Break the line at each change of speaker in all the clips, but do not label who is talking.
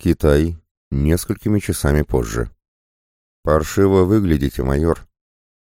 Китай. Несколькими часами позже. «Паршиво выглядите, майор».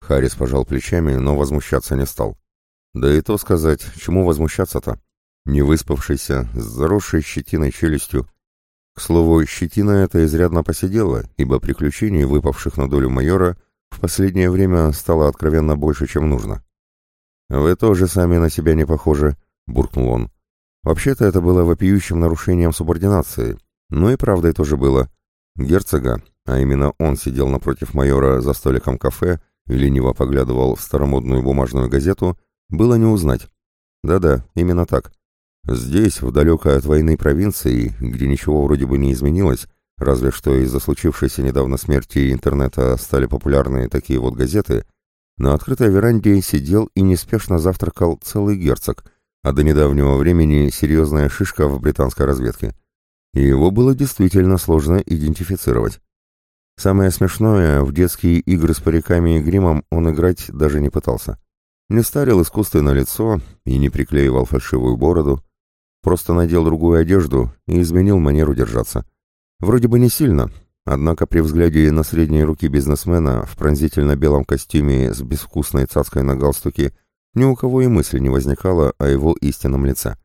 Харрис пожал плечами, но возмущаться не стал. Да и то сказать, чему возмущаться-то? Не выспавшийся, с заросшей щетиной челюстью. К слову, щетина эта изрядно посидела, ибо приключений, выпавших на долю майора, в последнее время стало откровенно больше, чем нужно. «Вы тоже сами на себя не похожи», — буркнул он. Вообще-то это было вопиющим нарушением субординации, но и правдой тоже было. Герцога, а именно он сидел напротив майора за столиком кафе и лениво поглядывал в старомодную бумажную газету, было не узнать. Да-да, именно так. Здесь, в далекой от войны провинции, где ничего вроде бы не изменилось, разве что из-за случившейся недавно смерти интернета стали популярны такие вот газеты, на открытой веранде сидел и неспешно завтракал целый герцог, а до недавнего времени серьезная шишка в британской разведке. И его было действительно сложно идентифицировать. Самое смешное, в детские игры с париками и гримом он играть даже не пытался. Не старил искусственное лицо и не приклеивал фальшивую бороду, просто надел другую одежду и изменил манеру держаться. Вроде бы не сильно, однако при взгляде на средние руки бизнесмена в пронзительно белом костюме с безвкусной цацкой на галстуке ни у кого и мысли не возникало о его истинном лице.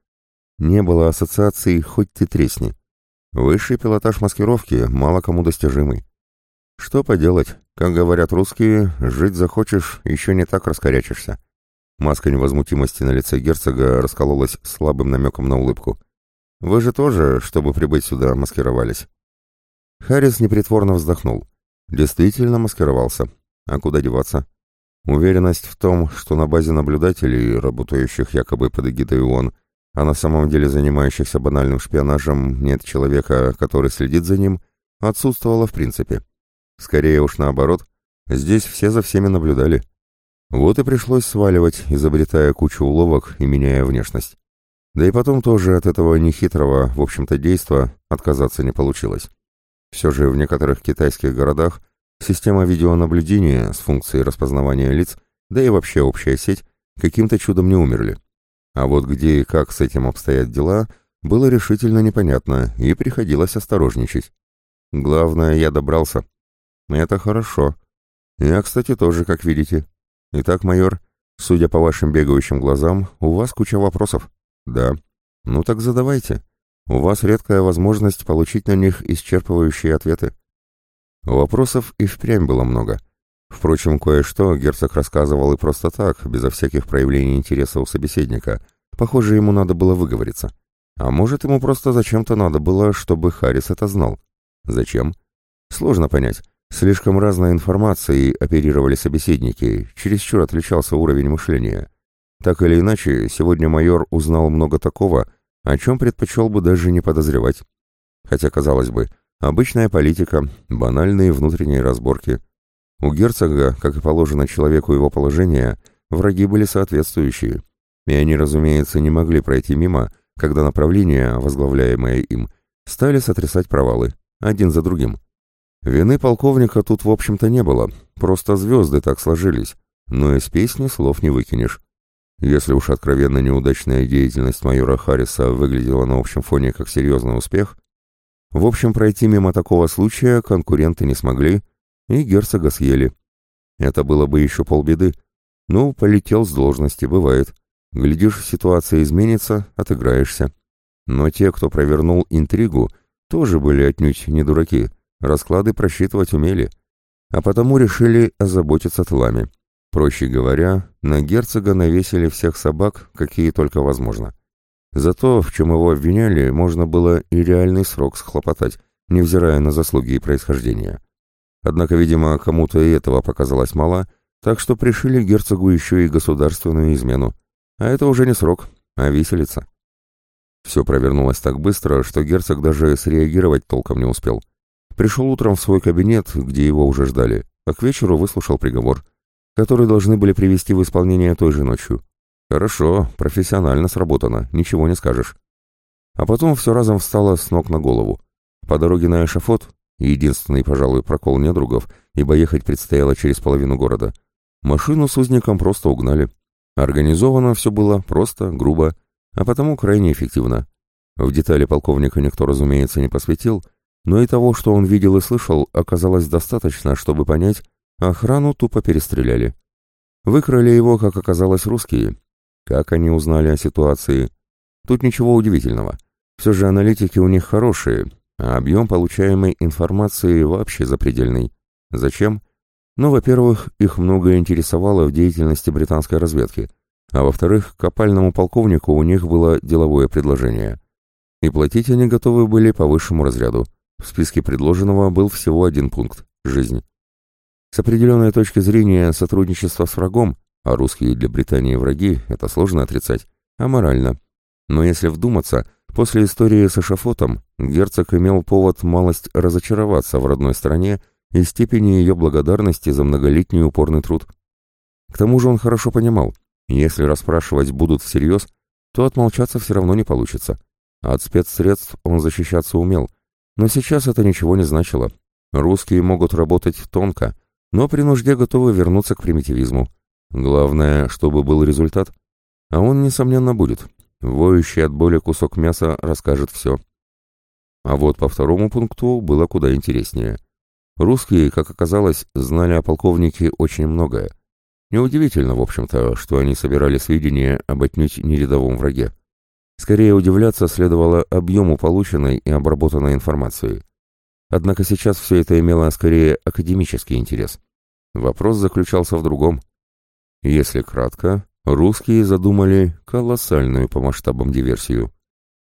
Не было ассоциаций «хоть ты тресни». Высший пилотаж маскировки мало кому достижимый. Что поделать, как говорят русские, жить захочешь, еще не так раскорячишься. Маска невозмутимости на лице герцога раскололась слабым намеком на улыбку. «Вы же тоже, чтобы прибыть сюда, маскировались?» Харрис непритворно вздохнул. Действительно маскировался. А куда деваться? Уверенность в том, что на базе наблюдателей, работающих якобы под эгидой ООН, а на самом деле занимающихся банальным шпионажем, нет человека, который следит за ним, отсутствовала в принципе. Скорее уж наоборот, здесь все за всеми наблюдали. Вот и пришлось сваливать, изобретая кучу уловок и меняя внешность. Да и потом тоже от этого нехитрого, в общем-то, действа отказаться не получилось. Все же в некоторых китайских городах система видеонаблюдения с функцией распознавания лиц, да и вообще общая сеть, каким-то чудом не умерли. А вот где и как с этим обстоят дела, было решительно непонятно, и приходилось осторожничать. Главное, я добрался. Это хорошо. Я, кстати, тоже, как видите. Итак, майор, судя по вашим бегающим глазам, у вас куча вопросов. Да. Ну так задавайте. У вас редкая возможность получить на них исчерпывающие ответы. Вопросов и впрямь было много. Впрочем, кое-что герцог рассказывал и просто так, безо всяких проявлений интереса у собеседника. Похоже, ему надо было выговориться. А может, ему просто зачем-то надо было, чтобы Харрис это знал. Зачем? Сложно понять. Слишком разной информацией оперировали собеседники, чересчур отличался уровень мышления. Так или иначе, сегодня майор узнал много такого, о чем предпочел бы даже не подозревать. Хотя, казалось бы, обычная политика, банальные внутренние разборки. У герцога, как и положено человеку его положения, враги были соответствующие. И они, разумеется, не могли пройти мимо, когда направления, возглавляемые им, стали сотрясать провалы, один за другим. Вины полковника тут, в общем-то, не было, просто звезды так сложились, но из песни слов не выкинешь. Если уж откровенно неудачная деятельность майора Харриса выглядела на общем фоне как серьезный успех, в общем, пройти мимо такого случая конкуренты не смогли, и герцога съели. Это было бы еще полбеды. Ну, полетел с должности, бывает. Глядишь, ситуация изменится, отыграешься. Но те, кто провернул интригу, тоже были отнюдь не дураки — Расклады просчитывать умели, а потому решили озаботиться тылами. Проще говоря, на герцога навесили всех собак, какие только возможно. Зато, в чем его обвиняли, можно было и реальный срок схлопотать, невзирая на заслуги и происхождение. Однако, видимо, кому-то и этого показалось мало, так что пришили герцогу еще и государственную измену. А это уже не срок, а виселица. Все провернулось так быстро, что герцог даже среагировать толком не успел. Пришел утром в свой кабинет, где его уже ждали, а к вечеру выслушал приговор, который должны были привести в исполнение той же ночью. Хорошо, профессионально сработано, ничего не скажешь. А потом все разом встало с ног на голову. По дороге на эшафот, единственный, пожалуй, прокол недругов, ибо ехать предстояло через половину города, машину с узником просто угнали. Организовано все было просто, грубо, а потому крайне эффективно. В детали полковника никто, разумеется, не посвятил, но и того, что он видел и слышал, оказалось достаточно, чтобы понять, охрану тупо перестреляли. Выкрали его, как оказалось, русские. Как они узнали о ситуации? Тут ничего удивительного. Все же аналитики у них хорошие, а объем получаемой информации вообще запредельный. Зачем? Ну, во-первых, их многое интересовало в деятельности британской разведки, а во-вторых, к опальному полковнику у них было деловое предложение. И платить они готовы были по высшему разряду. В списке предложенного был всего один пункт – жизнь. С определенной точки зрения сотрудничество с врагом, а русские для Британии враги – это сложно отрицать, аморально. Но если вдуматься, после истории с эшафотом герцог имел повод малость разочароваться в родной стране и степени ее благодарности за многолетний упорный труд. К тому же он хорошо понимал, если расспрашивать будут всерьез, то отмолчаться все равно не получится. От спецсредств он защищаться умел, но сейчас это ничего не значило. Русские могут работать тонко, но при нужде готовы вернуться к примитивизму. Главное, чтобы был результат. А он, несомненно, будет. Воющий от боли кусок мяса расскажет все. А вот по второму пункту было куда интереснее. Русские, как оказалось, знали о полковнике очень многое. Неудивительно, в общем-то, что они собирали сведения об отнюдь нерядовом враге. Скорее удивляться следовало объему полученной и обработанной информации. Однако сейчас все это имело скорее академический интерес. Вопрос заключался в другом. Если кратко, русские задумали колоссальную по масштабам диверсию.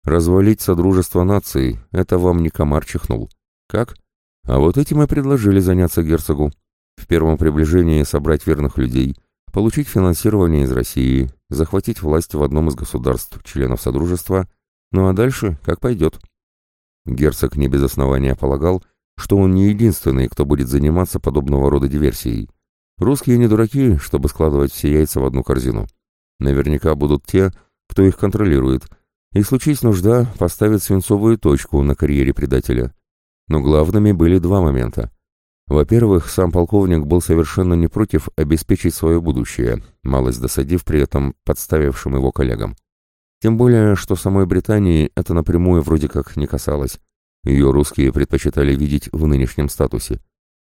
Развалить Содружество наций — это вам не комар чихнул. Как? А вот этим и предложили заняться герцогу. В первом приближении собрать верных людей, получить финансирование из России, захватить власть в одном из государств, членов Содружества, ну а дальше как пойдет. Герцог не без основания полагал, что он не единственный, кто будет заниматься подобного рода диверсией. Русские не дураки, чтобы складывать все яйца в одну корзину. Наверняка будут те, кто их контролирует, и, случись нужда, поставит свинцовую точку на карьере предателя. Но главными были два момента. Во-первых, сам полковник был совершенно не против обеспечить свое будущее, малость досадив при этом подставившим его коллегам. Тем более, что самой Британии это напрямую вроде как не касалось. Ее русские предпочитали видеть в нынешнем статусе.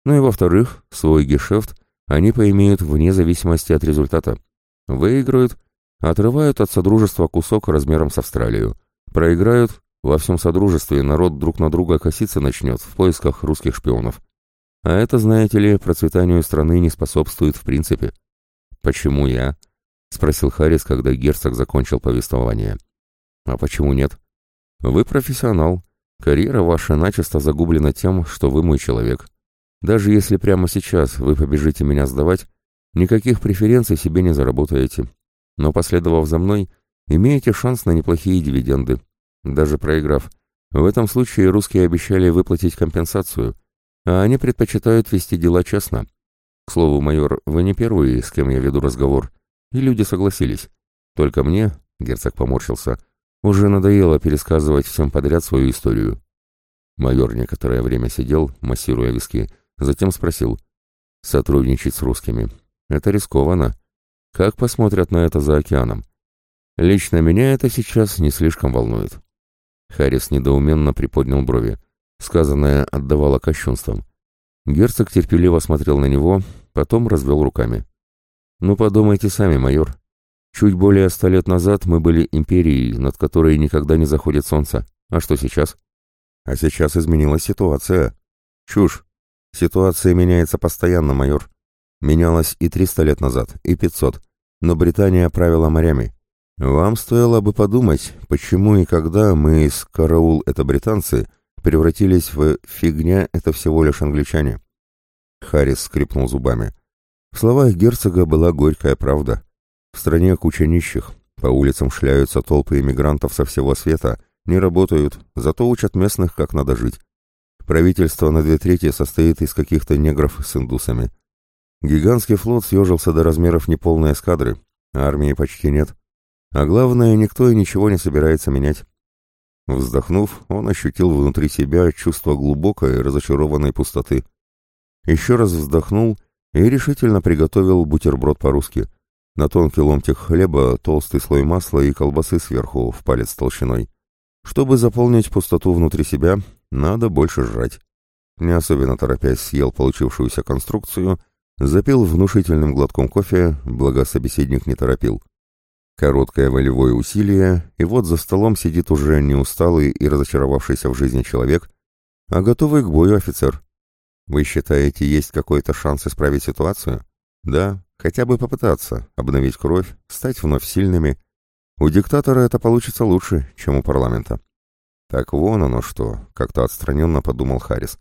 Ну и во-вторых, свой гешефт они поимеют вне зависимости от результата. Выиграют, отрывают от Содружества кусок размером с Австралию. Проиграют, во всем Содружестве народ друг на друга коситься начнет в поисках русских шпионов. А это, знаете ли, процветанию страны не способствует в принципе. «Почему я?» — спросил Харрис, когда герцог закончил повествование. «А почему нет?» «Вы профессионал. Карьера ваша начисто загублена тем, что вы мой человек. Даже если прямо сейчас вы побежите меня сдавать, никаких преференций себе не заработаете. Но, последовав за мной, имеете шанс на неплохие дивиденды. Даже проиграв. В этом случае русские обещали выплатить компенсацию — а они предпочитают вести дела честно. К слову, майор, вы не первый, с кем я веду разговор, и люди согласились. Только мне, герцог поморщился, уже надоело пересказывать всем подряд свою историю. Майор некоторое время сидел, массируя виски, затем спросил. «Сотрудничать с русскими. Это рискованно. Как посмотрят на это за океаном? Лично меня это сейчас не слишком волнует». Харрис недоуменно приподнял брови. Сказанное отдавало кощунством. Герцог терпеливо смотрел на него, потом развел руками. «Ну подумайте сами, майор. Чуть более ста лет назад мы были империей, над которой никогда не заходит солнце. А что сейчас?» «А сейчас изменилась ситуация. Чушь. Ситуация меняется постоянно, майор. Менялась и триста лет назад, и пятьсот. Но Британия правила морями. Вам стоило бы подумать, почему и когда мы из «Караул» — это британцы — превратились в «фигня, это всего лишь англичане». Харрис скрипнул зубами. В словах герцога была горькая правда. В стране куча нищих, по улицам шляются толпы иммигрантов со всего света, не работают, зато учат местных, как надо жить. Правительство на две трети состоит из каких-то негров с индусами. Гигантский флот съежился до размеров неполной эскадры, армии почти нет. А главное, никто и ничего не собирается менять. Вздохнув, он ощутил внутри себя чувство глубокой, разочарованной пустоты. Еще раз вздохнул и решительно приготовил бутерброд по-русски. На тонкий ломтик хлеба толстый слой масла и колбасы сверху в палец толщиной. Чтобы заполнить пустоту внутри себя, надо больше жрать. Не особенно торопясь съел получившуюся конструкцию, запил внушительным глотком кофе, благо собеседник не торопил. Короткое волевое усилие, и вот за столом сидит уже не усталый и разочаровавшийся в жизни человек, а готовый к бою офицер. Вы считаете, есть какой-то шанс исправить ситуацию? Да, хотя бы попытаться, обновить кровь, стать вновь сильными. У диктатора это получится лучше, чем у парламента. Так вон оно что, как-то отстраненно подумал Харрис.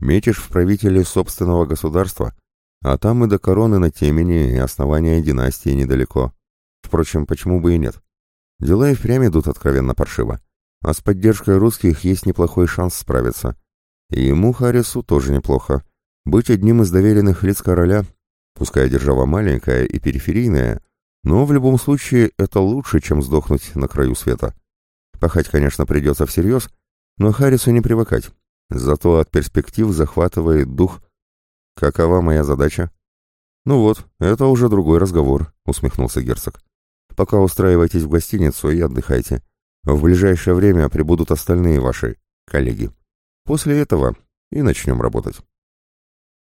Метишь в правители собственного государства, а там и до короны на темени и основания династии недалеко. Впрочем, почему бы и нет? Дела и впрямь идут откровенно паршиво. А с поддержкой русских есть неплохой шанс справиться. И ему, Харрису, тоже неплохо. Быть одним из доверенных лиц короля, пускай держава маленькая и периферийная, но в любом случае это лучше, чем сдохнуть на краю света. Пахать, конечно, придется всерьез, но Харрису не привыкать. Зато от перспектив захватывает дух. Какова моя задача? Ну вот, это уже другой разговор, усмехнулся герцог. Пока устраивайтесь в гостиницу и отдыхайте. В ближайшее время прибудут остальные ваши коллеги. После этого и начнем работать.